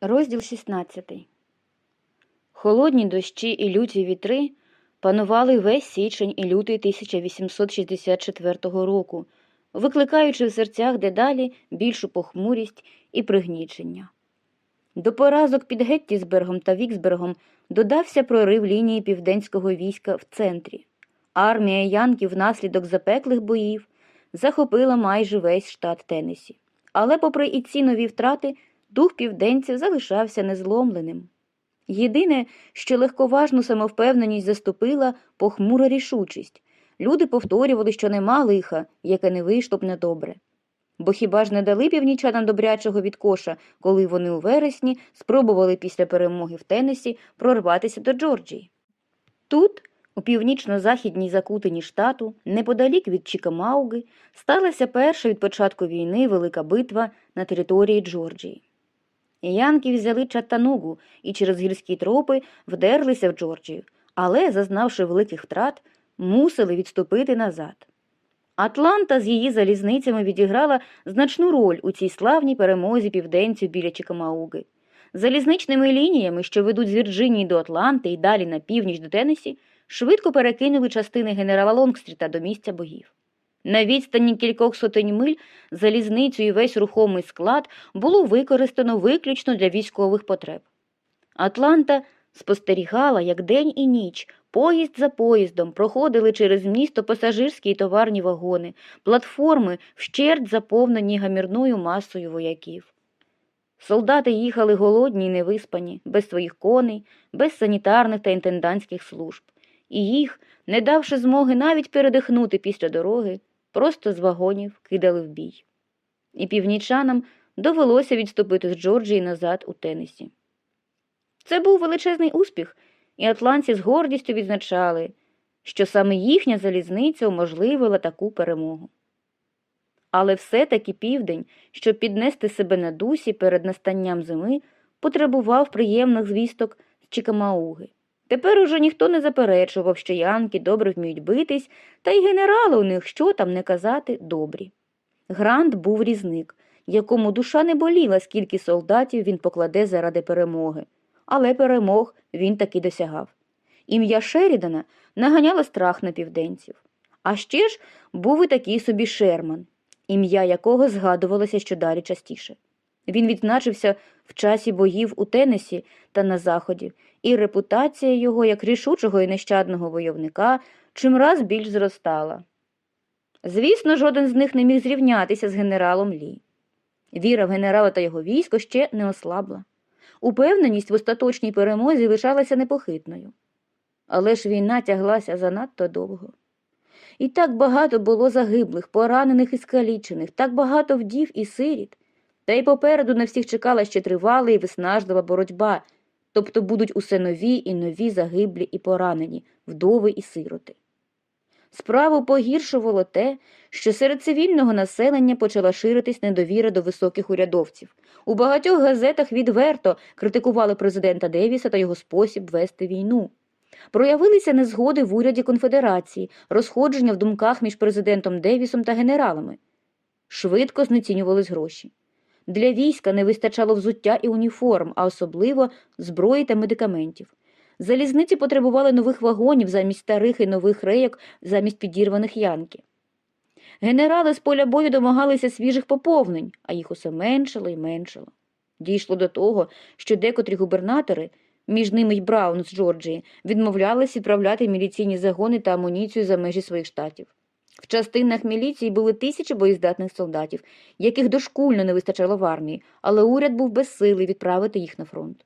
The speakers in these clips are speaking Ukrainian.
Розділ 16. Холодні дощі і люті вітри панували весь січень і лютий 1864 року, викликаючи в серцях дедалі більшу похмурість і пригнічення. До поразок під Геттісбергом та Віксбергом додався прорив лінії південського війська в центрі. Армія Янків внаслідок запеклих боїв захопила майже весь штат Теннесі. Але, попри і ці нові втрати, дух південців залишався незломленим. Єдине, що легковажну самовпевненість заступила похмура рішучість. Люди повторювали, що нема лиха, яке не вийшло б недобре. Бо хіба ж не дали північанам добрячого відкоша, коли вони у вересні спробували після перемоги в Теннесі прорватися до Джорджії? Тут, у північно-західній закутині штату, неподалік від Чікамауги, сталася перша від початку війни велика битва на території Джорджії. Янки взяли Чаттанугу і через гірські тропи вдерлися в Джорджію, але, зазнавши великих втрат, мусили відступити назад. Атланта з її залізницями відіграла значну роль у цій славній перемозі південців біля Чикамауги. Залізничними лініями, що ведуть з Вірджинії до Атланти і далі на північ до Теннесі, швидко перекинули частини генерала Лонгстріта до місця боїв. На відстані кількох сотень миль залізницю і весь рухомий склад було використано виключно для військових потреб. Атланта спостерігала, як день і ніч, поїзд за поїздом проходили через місто пасажирські і товарні вагони, платформи вщерть заповнені гамірною масою вояків. Солдати їхали голодні й невиспані, без своїх коней, без санітарних та інтендантських служб, і їх, не давши змоги навіть передихнути після дороги, просто з вагонів кидали в бій. І північанам довелося відступити з Джорджії назад у Теннесі. Це був величезний успіх, і атланці з гордістю відзначали, що саме їхня залізниця уможливила таку перемогу. Але все-таки південь, щоб піднести себе на дусі перед настанням зими, потребував приємних звісток з Чикамауги. Тепер уже ніхто не заперечував, що янки добре вміють битись, та й генерали у них, що там не казати, добрі. Грант був різник, якому душа не боліла, скільки солдатів він покладе заради перемоги. Але перемог він таки досягав. Ім'я Шерідана наганяло страх на південців. А ще ж був і такий собі Шерман, ім'я якого згадувалося щодалі частіше. Він відзначився в часі боїв у Теннесі та на Заході, і репутація його як рішучого і нещадного войовника чимраз більш зростала. Звісно, жоден з них не міг зрівнятися з генералом Лі. Віра в генерала та його військо ще не ослабла. Упевненість в остаточній перемозі лишалася непохитною. Але ж війна тяглася занадто довго. І так багато було загиблих, поранених і скалічених, так багато вдів і сиріт, та й попереду на всіх чекала ще тривала і виснажлива боротьба, тобто будуть усе нові і нові загиблі і поранені, вдови і сироти. Справу погіршувало те, що серед цивільного населення почала ширитись недовіра до високих урядовців. У багатьох газетах відверто критикували президента Девіса та його спосіб вести війну. Проявилися незгоди в уряді конфедерації, розходження в думках між президентом Девісом та генералами. Швидко знецінювались гроші. Для війська не вистачало взуття і уніформ, а особливо зброї та медикаментів. Залізниці потребували нових вагонів замість старих і нових рейок замість підірваних янки. Генерали з поля бою домагалися свіжих поповнень, а їх усе меншало і меншало. Дійшло до того, що декотрі губернатори, між ними й Браун з Джорджії, відмовлялись відправляти міліційні загони та амуніцію за межі своїх штатів. В частинах міліції були тисячі боєздатних солдатів, яких дошкульно не вистачало в армії, але уряд був безсилий відправити їх на фронт.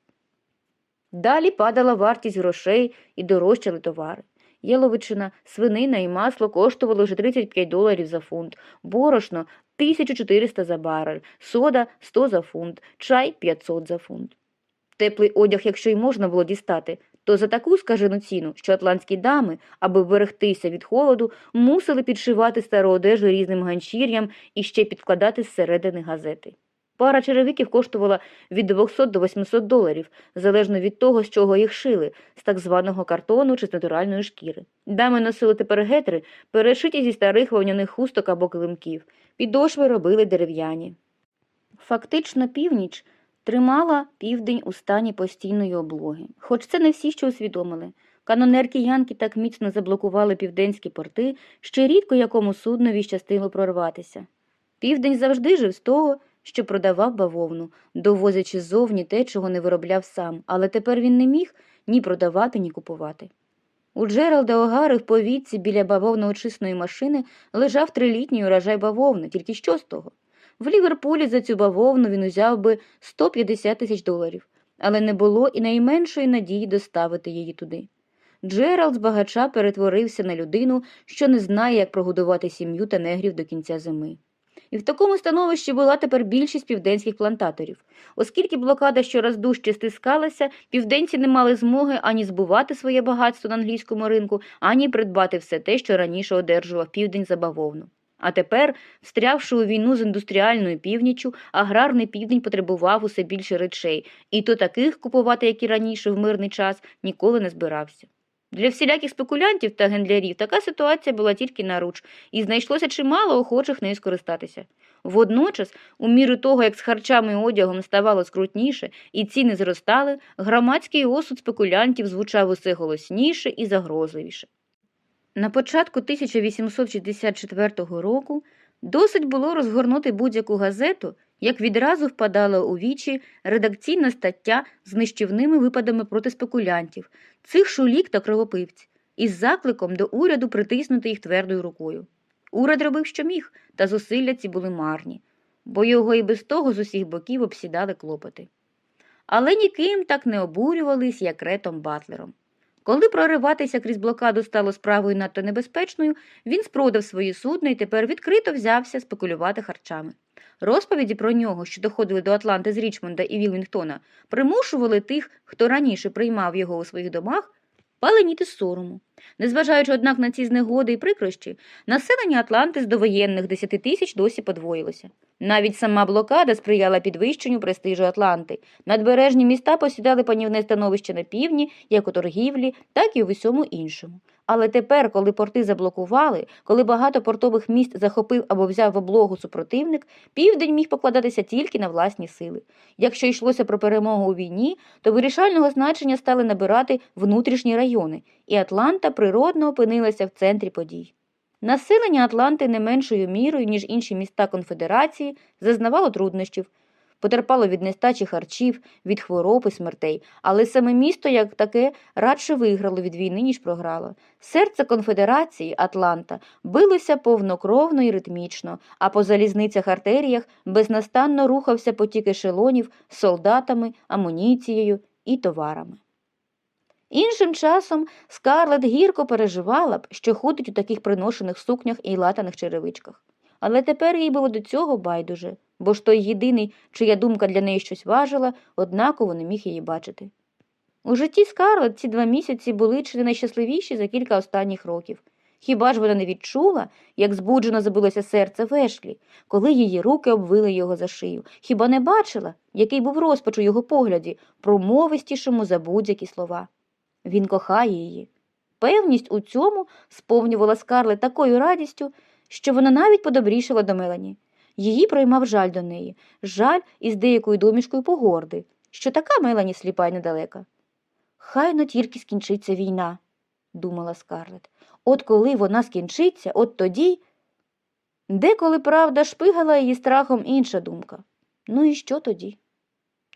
Далі падала вартість грошей і дорожчали товари. Яловичина, свинина і масло коштували вже 35 доларів за фунт, борошно 1400 за барель, сода 100 за фунт, чай 500 за фунт. Теплий одяг, якщо й можна було дістати, то за таку скажену ціну, що атлантські дами, аби вберегтися від холоду, мусили підшивати стару одежу різним ганчір'ям і ще підкладати зсередини газети. Пара черевиків коштувала від 200 до 800 доларів, залежно від того, з чого їх шили, з так званого картону чи з натуральної шкіри. Дами носили тепер гетри, перешиті зі старих вовняних хусток або килимків. Підошви робили дерев'яні. Фактично північ тримала південь у стані постійної облоги. Хоч це не всі, що усвідомили. Канонерки Янки так міцно заблокували південські порти, що рідко якому суднові щастило прорватися. Південь завжди жив з того, що продавав бавовну, довозячи ззовні те, чого не виробляв сам, але тепер він не міг ні продавати, ні купувати. У Джералда Огари в повітці біля бавовноочисної машини лежав трилітній урожай бавовни, тільки що з того? В Ліверпулі за цю бавовну він узяв би 150 тисяч доларів, але не було і найменшої надії доставити її туди. Джеральд з багача перетворився на людину, що не знає, як прогодувати сім'ю та негрів до кінця зими. І в такому становищі була тепер більшість південських плантаторів. Оскільки блокада щораз дужче стискалася, південці не мали змоги ані збувати своє багатство на англійському ринку, ані придбати все те, що раніше одержував південь за бавовну. А тепер, встрявши у війну з індустріальною північчю, аграрний південь потребував усе більше речей, і то таких купувати, як і раніше в мирний час, ніколи не збирався. Для всіляких спекулянтів та гендлярів така ситуація була тільки наруч, і знайшлося чимало охочих нею скористатися. Водночас, у міру того, як з харчами і одягом ставало скрутніше і ціни зростали, громадський осуд спекулянтів звучав усе голосніше і загрозливіше. На початку 1864 року досить було розгорнути будь-яку газету, як відразу впадала у вічі редакційна стаття з нищівними випадами проти спекулянтів, цих шулік та кровопивць, із закликом до уряду притиснути їх твердою рукою. Уряд робив, що міг, та зусилля ці були марні, бо його і без того з усіх боків обсідали клопоти. Але ніким так не обурювались, як ретом Батлером. Коли прориватися крізь блокаду стало справою надто небезпечною, він спродав свої судна і тепер відкрито взявся спекулювати харчами. Розповіді про нього, що доходили до Атланти з Річмонда і Вілінгтона, примушували тих, хто раніше приймав його у своїх домах, паленіти сорому. Незважаючи, однак, на ці знегоди і прикрощі, населення Атланти з довоєнних 10 тисяч досі подвоїлося. Навіть сама блокада сприяла підвищенню престижу Атланти. Надбережні міста посідали панівне становище на півдні, як у торгівлі, так і у всьому іншому. Але тепер, коли порти заблокували, коли багато портових міст захопив або взяв в облогу супротивник, південь міг покладатися тільки на власні сили. Якщо йшлося про перемогу у війні, то вирішального значення стали набирати внутрішні райони, і Атланта природно опинилася в центрі подій. Населення Атланти не меншою мірою, ніж інші міста конфедерації, зазнавало труднощів, потерпало від нестачі харчів, від хвороб і смертей, але саме місто, як таке, радше виграло від війни, ніж програло. Серце конфедерації Атланта билося повнокровно і ритмічно, а по залізницях артеріях безнастанно рухався потік ешелонів з солдатами, амуніцією і товарами. Іншим часом Скарлет гірко переживала б, що ходить у таких приношених сукнях і латаних черевичках. Але тепер їй було до цього байдуже, бо ж той єдиний, чия думка для неї щось важила, однаково не міг її бачити. У житті Скарлет ці два місяці були чи не найщасливіші за кілька останніх років. Хіба ж вона не відчула, як збуджено забилося серце Вешлі, коли її руки обвили його за шию? Хіба не бачила, який був розпач у його погляді, промовистішому за будь-які слова? Він кохає її. Певність у цьому сповнювала Скарлет такою радістю, що вона навіть подобрішала до Мелані. Її проймав жаль до неї, жаль із деякою домішкою погорди, що така Мелані сліпа й недалека. Хай но тільки скінчиться війна, думала Скарлет. От коли вона скінчиться, от тоді. Деколи, правда, шпигала її страхом інша думка. Ну і що тоді?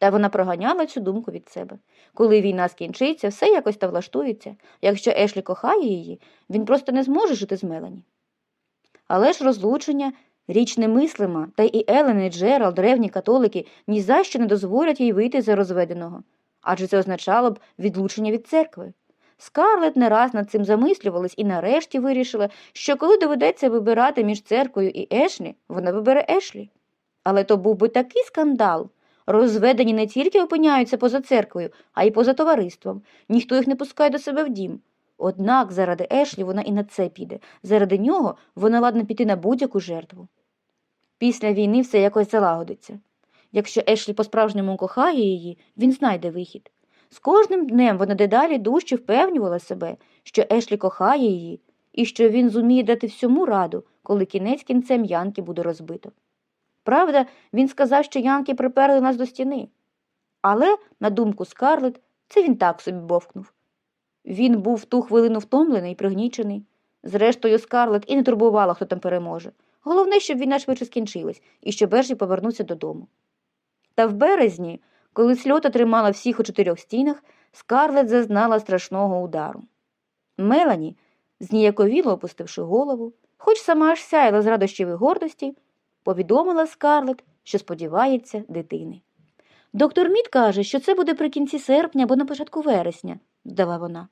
Та вона проганяла цю думку від себе. Коли війна скінчиться, все якось та влаштується. Якщо Ешлі кохає її, він просто не зможе жити з Мелані. Але ж розлучення річ немислима, та і Елен, і Джералд, древні католики, ні за що не дозволять їй вийти за розведеного. Адже це означало б відлучення від церкви. Скарлет не раз над цим замислювалась і нарешті вирішила, що коли доведеться вибирати між церквою і Ешлі, вона вибере Ешлі. Але то був би такий скандал. Розведені не тільки опиняються поза церквою, а й поза товариством. Ніхто їх не пускає до себе в дім. Однак заради Ешлі вона і на це піде. Заради нього вона ладна піти на будь-яку жертву. Після війни все якось залагодиться. Якщо Ешлі по-справжньому кохає її, він знайде вихід. З кожним днем вона дедалі дужче впевнювала себе, що Ешлі кохає її, і що він зуміє дати всьому раду, коли кінець кінцем Янки буде розбито. Правда, він сказав, що Янки приперли нас до стіни. Але, на думку Скарлет, це він так собі бовкнув. Він був в ту хвилину втомлений і пригнічений. Зрештою, Скарлет і не турбувала, хто там переможе. Головне, щоб війна швидше скінчилась і щоб Ержі повернувся додому. Та в березні, коли сльота тримала всіх у чотирьох стінах, Скарлет зазнала страшного удару. Мелані, зніяковіло опустивши голову, хоч сама аж сяяла з радощів і гордості, повідомила Скарлет, що сподівається дитини. Доктор Мід каже, що це буде при кінці серпня або на початку вересня, додала вона.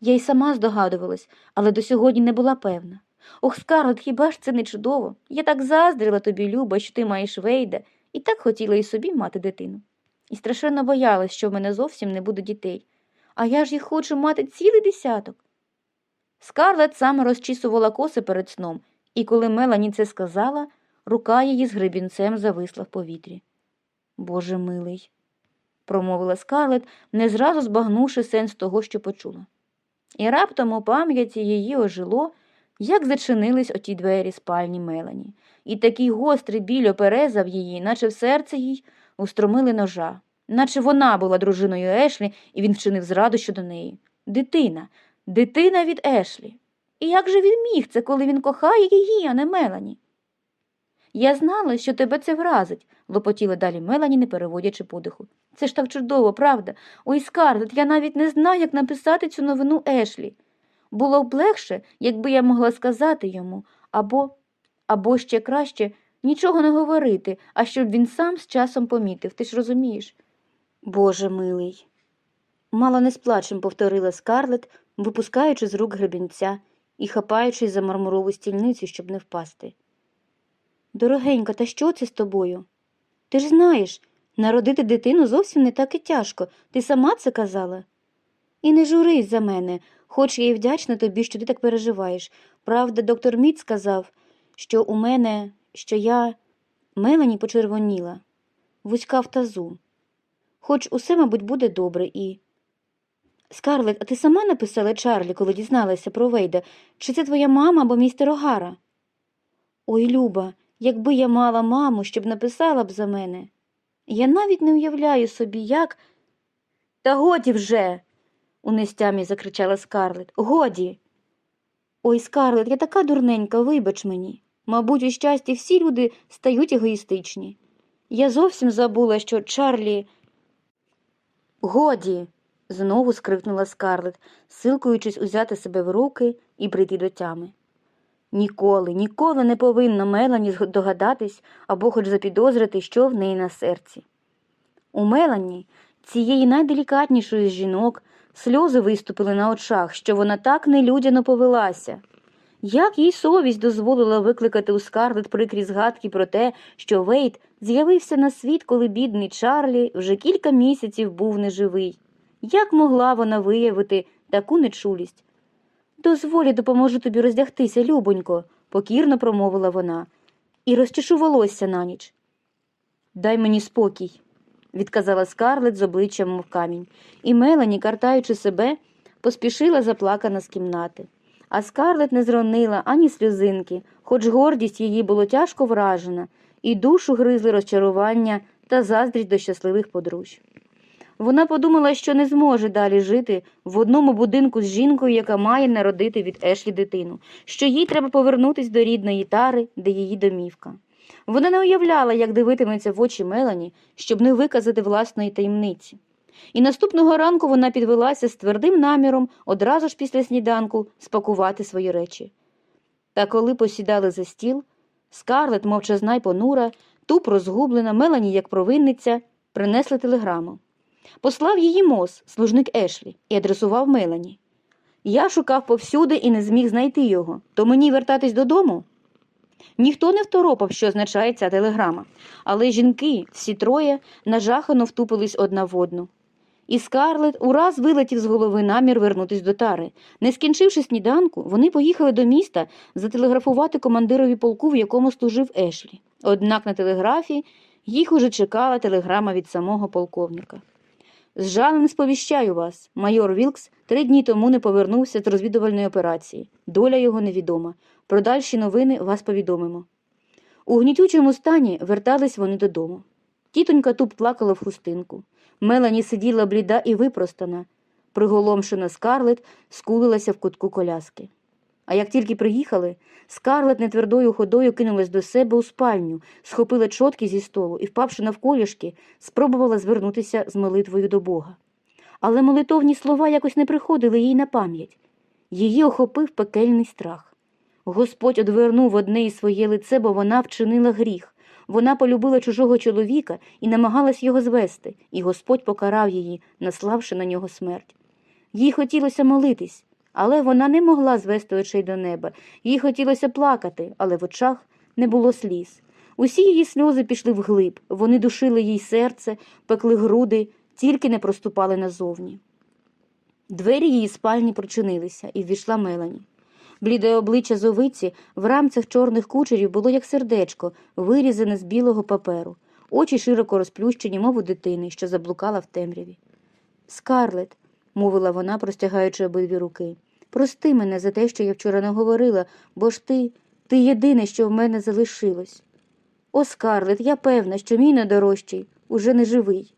Я й сама здогадувалась, але до сьогодні не була певна. Ох, Скарлет, хіба ж це не чудово? Я так заздрила тобі, Люба, що ти маєш Вейда, і так хотіла і собі мати дитину. І страшенно боялась, що в мене зовсім не буде дітей. А я ж їх хочу мати цілий десяток. Скарлет саме розчісувала коси перед сном, і коли Мелані це сказала, рука її з гребінцем зависла в повітрі. Боже милий, промовила Скарлет, не зразу збагнувши сенс того, що почула. І раптом у пам'яті її ожило, як зачинились оті двері спальні Мелані, і такий гострий біль оперезав її, наче в серце їй устромили ножа, наче вона була дружиною Ешлі, і він вчинив зраду щодо неї. Дитина, дитина від Ешлі. І як же він міг це, коли він кохає її, а не Мелані? Я знала, що тебе це вразить, лопотіла далі Мелані, не переводячи подиху. Це ж так чудово, правда? Ой, Скарлет, я навіть не знаю, як написати цю новину Ешлі. Було б легше, якби я могла сказати йому, або, або ще краще, нічого не говорити, а щоб він сам з часом помітив, ти ж розумієш? Боже милий. Мало не з плачем повторила Скарлет, випускаючи з рук гребінця і хапаючись за мармурову стільницю, щоб не впасти. Дорогенька, та що це з тобою? Ти ж знаєш, народити дитину зовсім не так і тяжко. Ти сама це казала? І не журись за мене, хоч я й вдячна тобі, що ти так переживаєш. Правда, доктор Міт сказав, що у мене, що я Мелані почервоніла, вузька в тазу. Хоч усе, мабуть, буде добре і. Скарлет, а ти сама написала Чарлі, коли дізналася про Вейда, чи це твоя мама або містер Огара? Ой, Люба, якби я мала маму, щоб написала б за мене. Я навіть не уявляю собі, як. Та годі вже. у нестямі закричала Скарлет. Годі. Ой, Скарлет, я така дурненька, вибач мені. Мабуть, у щасті всі люди стають егоїстичні. Я зовсім забула, що Чарлі. Годі. знову скрикнула Скарлет, силкуючись узяти себе в руки і прийти до тями. Ніколи, ніколи не повинна Мелані догадатись або хоч запідозрити, що в неї на серці. У Мелані, цієї найделікатнішої з жінок, сльози виступили на очах, що вона так нелюдяно повелася. Як їй совість дозволила викликати у Скарлет прикрі згадки про те, що Вейт з'явився на світ, коли бідний Чарлі вже кілька місяців був неживий. Як могла вона виявити таку нечулість? Дозволі допоможу тобі роздягтися, любонько, покірно промовила вона, і розчешу волосся на ніч. Дай мені спокій, відказала Скарлет з обличчям мов камінь, і Мелані, картаючи себе, поспішила заплакана з кімнати. А Скарлет не зронила ані сльозинки, хоч гордість її було тяжко вражена, і душу гризли розчарування та заздрість до щасливих подружжя. Вона подумала, що не зможе далі жити в одному будинку з жінкою, яка має народити від Ешлі дитину, що їй треба повернутися до рідної тари, де її домівка. Вона не уявляла, як дивитиметься в очі Мелані, щоб не виказати власної таємниці. І наступного ранку вона підвелася з твердим наміром одразу ж після сніданку спакувати свої речі. Та коли посідали за стіл, скарлет, мовчазна й понура, туп розгублена, Мелані, як провинниця, принесли телеграму. Послав її Мос, служник Ешлі, і адресував Мелані. Я шукав повсюди і не зміг знайти його, то мені вертатись додому. Ніхто не второпав, що означає ця телеграма, але жінки, всі троє, нажахано втупились одна в одну. І Скарлет ураз вилетів з голови намір вернутись до тари. Не скінчивши сніданку, вони поїхали до міста зателеграфувати командирові полку, в якому служив Ешлі. Однак на телеграфі їх уже чекала телеграма від самого полковника. З жалем сповіщаю вас, майор Вілкс три дні тому не повернувся з розвідувальної операції. Доля його невідома. Про дальші новини вас повідомимо. У гнітючому стані вертались вони додому. Тітонька туп плакала в хустинку. Мелані сиділа бліда і випростана. Приголомшена скарлет скулилася в кутку коляски. А як тільки приїхали, скарлет нетвердою ходою кинулась до себе у спальню, схопила чотки зі столу і, впавши навколішки, спробувала звернутися з молитвою до Бога. Але молитовні слова якось не приходили їй на пам'ять. Її охопив пекельний страх. Господь одвернув одне із своє лице, бо вона вчинила гріх. Вона полюбила чужого чоловіка і намагалась його звести, і Господь покарав її, наславши на нього смерть. Їй хотілося молитись, але вона не могла звести очей до неба. Їй хотілося плакати, але в очах не було сліз. Усі її сльози пішли вглиб, вони душили їй серце, пекли груди, тільки не проступали назовні. Двері її спальні прочинилися, і ввійшла Мелані. Бліде обличчя зовиці в рамцях чорних кучерів було як сердечко, вирізане з білого паперу, очі широко розплющені, мов у дитини, що заблукала в темряві. Скарлет, мовила вона, простягаючи обидві руки, прости мене за те, що я вчора не говорила, бо ж ти, ти єдине, що в мене залишилось. О, Скарлет, я певна, що мій найдорожчий уже не живий.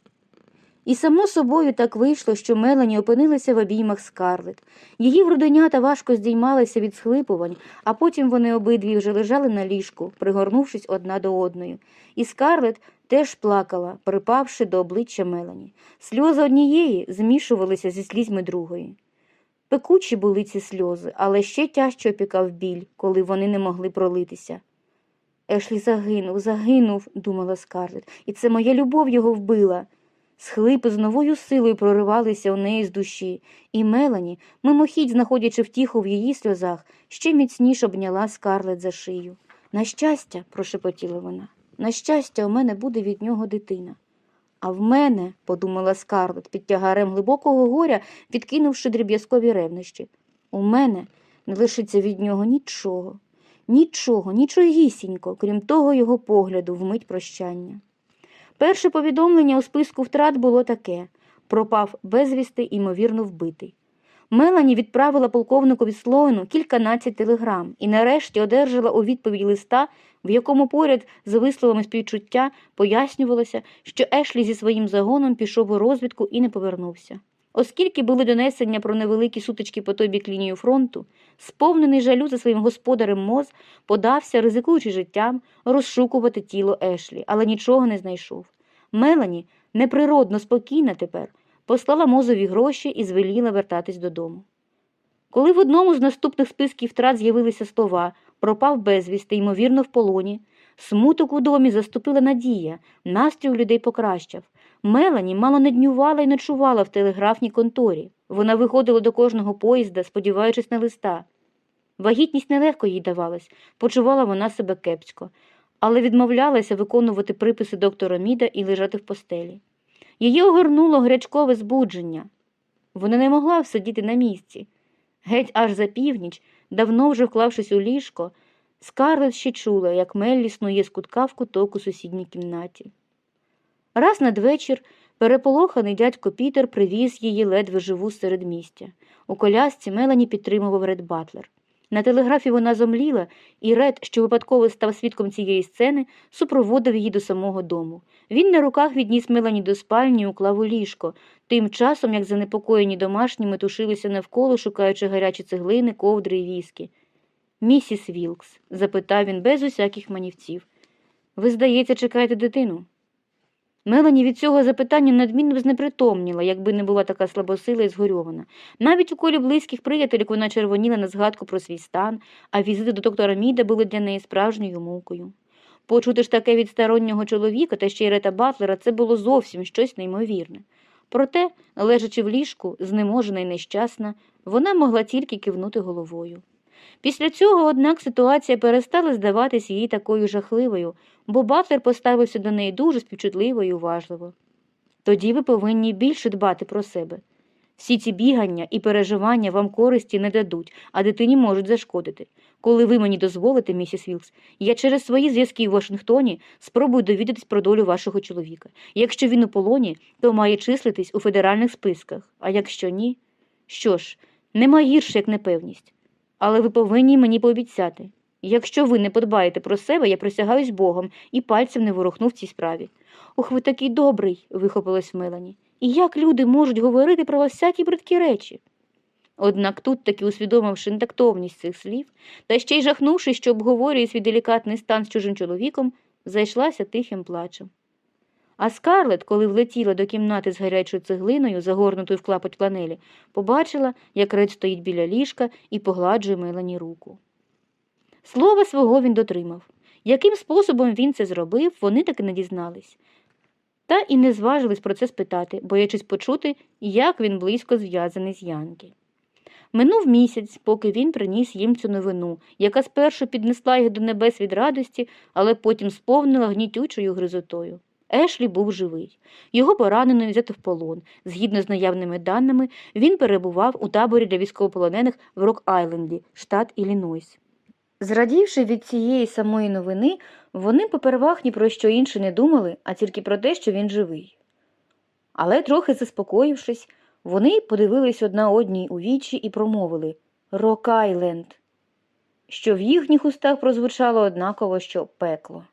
І само собою так вийшло, що Мелані опинилася в обіймах Скарлет. Її груденята важко здіймалися від схлипувань, а потім вони обидві вже лежали на ліжку, пригорнувшись одна до одної. І Скарлет теж плакала, припавши до обличчя Мелані. Сльози однієї змішувалися зі слізьми другої. Пекучі були ці сльози, але ще тяжче опікав біль, коли вони не могли пролитися. Ешлі загинув, загинув, думала Скарлет, і це моя любов його вбила. Схлипи з новою силою проривалися у неї з душі, і Мелані, мимохідь знаходячи втіху в її сльозах, ще міцніше обняла скарлет за шию. На щастя, прошепотіла вона, на щастя, у мене буде від нього дитина. А в мене, подумала скарлет, під тягарем глибокого горя, відкинувши дріб'язкові ревнощі, у мене не лишиться від нього нічого, нічого, нічогісінько, крім того його погляду в мить прощання. Перше повідомлення у списку втрат було таке пропав безвісти, ймовірно, вбитий. Мелані відправила полковникові Слоїну кільканадцять телеграм і нарешті одержала у відповідь листа, в якому поряд з висловами співчуття пояснювалося, що Ешлі зі своїм загоном пішов у розвідку і не повернувся. Оскільки були донесення про невеликі сутички по той бік лінію фронту, сповнений жалю за своїм господарем Моз подався, ризикуючи життям, розшукувати тіло Ешлі, але нічого не знайшов. Мелані, неприродно спокійна тепер, послала Мозові гроші і звеліла вертатись додому. Коли в одному з наступних списків втрат з'явилися слова пропав безвісти, ймовірно, в полоні, смуток у домі заступила надія, настрій у людей покращав. Мелані мало не днювала і ночувала в телеграфній конторі. Вона виходила до кожного поїзда, сподіваючись на листа. Вагітність нелегко їй давалась, почувала вона себе кепсько, але відмовлялася виконувати приписи доктора Міда і лежати в постелі. Її огорнуло гречкове збудження. Вона не могла всидіти на місці. Геть аж за північ, давно вже вклавшись у ліжко, Скарлет ще чула, як Меллі снує з кутка в куток у сусідній кімнаті. Раз надвечір переполоханий дядько Пітер привіз її ледве живу серед містя. У колясці Мелані підтримував Ред Батлер. На телеграфі вона зомліла, і Ред, що випадково став свідком цієї сцени, супроводив її до самого дому. Він на руках відніс Мелані до спальні і уклав у ліжко, тим часом, як занепокоєні домашні метушилися навколо, шукаючи гарячі цеглини, ковдри і віскі. Місіс Вілкс, запитав він без усяких манівців. Ви, здається, чекаєте дитину? Мелані від цього запитання надмінно б знепритомніла, якби не була така слабосила і згорьована. Навіть у колі близьких приятелів вона червоніла на згадку про свій стан, а візити до доктора Міда були для неї справжньою мукою. Почути ж таке від стороннього чоловіка та ще й Рета Батлера це було зовсім щось неймовірне. Проте, лежачи в ліжку, знеможена і нещасна, вона могла тільки кивнути головою. Після цього, однак, ситуація перестала здаватись їй такою жахливою, бо Батлер поставився до неї дуже співчутливо і уважливо. Тоді ви повинні більше дбати про себе. Всі ці бігання і переживання вам користі не дадуть, а дитині можуть зашкодити. Коли ви мені дозволите, місіс Вілкс, я через свої зв'язки в Вашингтоні спробую довідатись про долю вашого чоловіка. Якщо він у полоні, то має числитись у федеральних списках, а якщо ні, що ж, нема гірше, як непевність. Але ви повинні мені пообіцяти. Якщо ви не подбаєте про себе, я присягаюсь Богом і пальцем не ворухну в цій справі. Ох, ви такий добрий, вихопилась Мелані. І як люди можуть говорити про вас всякі бридкі речі? Однак тут, таки усвідомивши нетактовність цих слів, та ще й жахнувшись, що обговорює свій делікатний стан з чужим чоловіком, зайшлася тихим плачем. А Скарлет, коли влетіла до кімнати з гарячою цеглиною, загорнутою в клапоть планелі, побачила, як Ред стоїть біля ліжка і погладжує Мелані руку. Слова свого він дотримав. Яким способом він це зробив, вони таки не дізнались. Та і не зважились про це спитати, боячись почути, як він близько зв'язаний з Янки. Минув місяць, поки він приніс їм цю новину, яка спершу піднесла їх до небес від радості, але потім сповнила гнітючою гризотою. Ешлі був живий. Його поранено і взято в полон. Згідно з наявними даними, він перебував у таборі для військовополонених в Рок-Айленді, штат Іллінойс. Зрадівши від цієї самої новини, вони попервах ні про що інше не думали, а тільки про те, що він живий. Але, трохи заспокоївшись, вони подивились одна одній у вічі і промовили Рок-Айленд, що в їхніх устах прозвучало однаково, що пекло.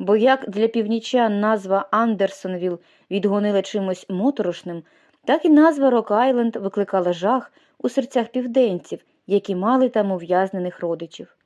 Бо як для північан назва Андерсонвіл відгонила чимось моторошним, так і назва Рок-Айленд викликала жах у серцях південців, які мали там ув'язнених родичів.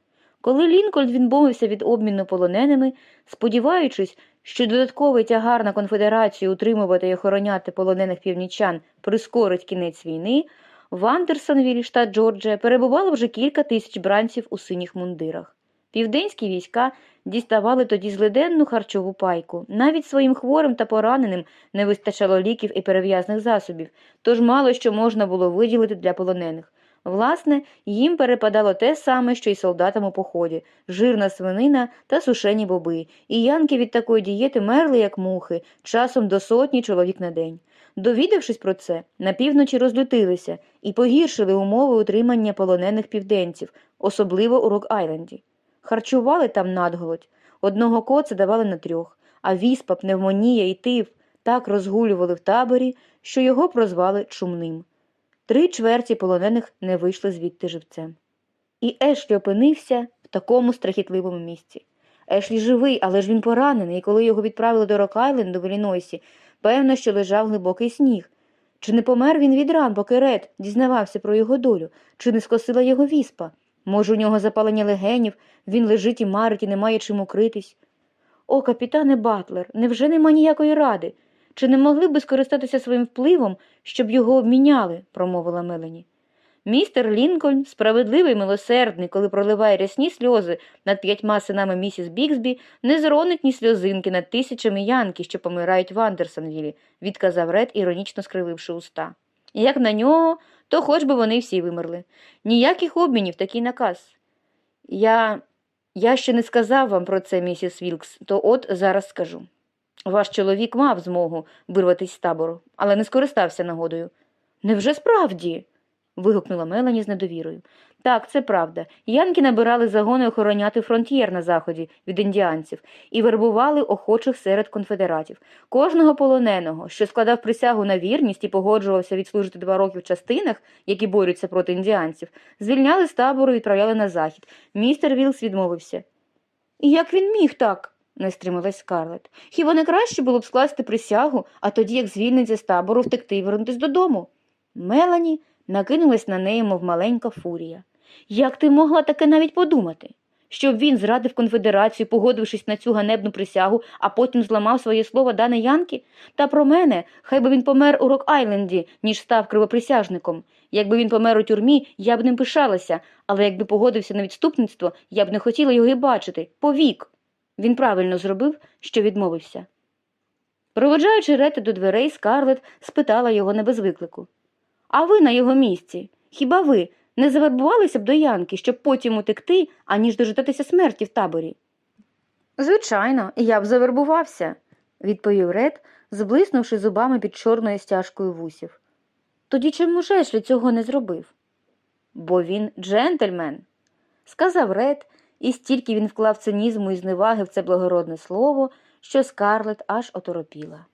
Коли Лінкольн відмовився від обміну полоненими, сподіваючись, що додатковий тягар на конфедерацію утримувати і охороняти полонених північан прискорить кінець війни, в Андерсонвілі, штат Джорджія, перебувало вже кілька тисяч бранців у синіх мундирах. Південські війська діставали тоді злиденну харчову пайку. Навіть своїм хворим та пораненим не вистачало ліків і перев'язних засобів, тож мало що можна було виділити для полонених. Власне, їм перепадало те саме, що й солдатам у поході жирна свинина та сушені боби, і янки від такої дієти мерли, як мухи, часом до сотні чоловік на день. Довідавшись про це, на півночі розлютилися і погіршили умови утримання полонених південців, особливо у Рок-Айленді. Харчували там надголодь, одного коца давали на трьох, а віспа, пневмонія і тиф так розгулювали в таборі, що його прозвали чумним. Три чверті полонених не вийшли звідти живцем. І Ешлі опинився в такому страхітливому місці. Ешлі живий, але ж він поранений, і коли його відправили до Рок-Айленду в Іллінойсі, певно, що лежав глибокий сніг. Чи не помер він від ран, поки Ред дізнавався про його долю, чи не скосила його віспа? Може, у нього запалення легенів, він лежить і марить і не має чим укритись. О, капітане Батлер, невже нема ніякої ради? Чи не могли би скористатися своїм впливом, щоб його обміняли? промовила Мелані. Містер Лінкольн, справедливий і милосердний, коли проливає рясні сльози над п'ятьма синами місіс Біксбі, не зронить ні сльозинки над тисячами янки, що помирають в Андерсонвілі, відказав Ред, іронічно скрививши уста. Як на нього, то хоч би вони всі вимерли. Ніяких обмінів, такий наказ. Я я ще не сказав вам про це, місіс Вілкс, то от зараз скажу. Ваш чоловік мав змогу вирватися з табору, але не скористався нагодою. Невже справді? Вигукнула Мелані з недовірою. Так, це правда. Янки набирали загони охороняти фронтєр на заході від індіанців і вербували охочих серед конфедератів. Кожного полоненого, що складав присягу на вірність і погоджувався відслужити два роки в частинах, які борються проти індіанців, звільняли з табору і відправляли на захід. Містер Вілс відмовився. І як він міг так? не стрималась Скарлет. Хіба не краще було б скласти присягу, а тоді, як звільниться з табору, втекти і вернутись додому? Мелані накинулась на неї, мов маленька фурія. Як ти могла таке навіть подумати? Щоб він зрадив конфедерацію, погодившись на цю ганебну присягу, а потім зламав своє слово дане Янки? Та про мене, хай би він помер у Рок-Айленді, ніж став кривоприсяжником. Якби він помер у тюрмі, я б ним пишалася, але якби погодився на відступництво, я б не хотіла його і бачити. Повік. Він правильно зробив, що відмовився. Проводжаючи Рета до дверей, Скарлет спитала його не без виклику. А ви на його місці? Хіба ви не завербувалися б до Янки, щоб потім утекти, аніж дожидатися смерті в таборі? Звичайно, я б завербувався, відповів Ред, зблиснувши зубами під чорною стяжкою вусів. Тоді чому ж Ешлі цього не зробив? Бо він джентльмен, сказав Ред, і стільки він вклав цинізму і зневаги в це благородне слово, що скарлет аж оторопіла.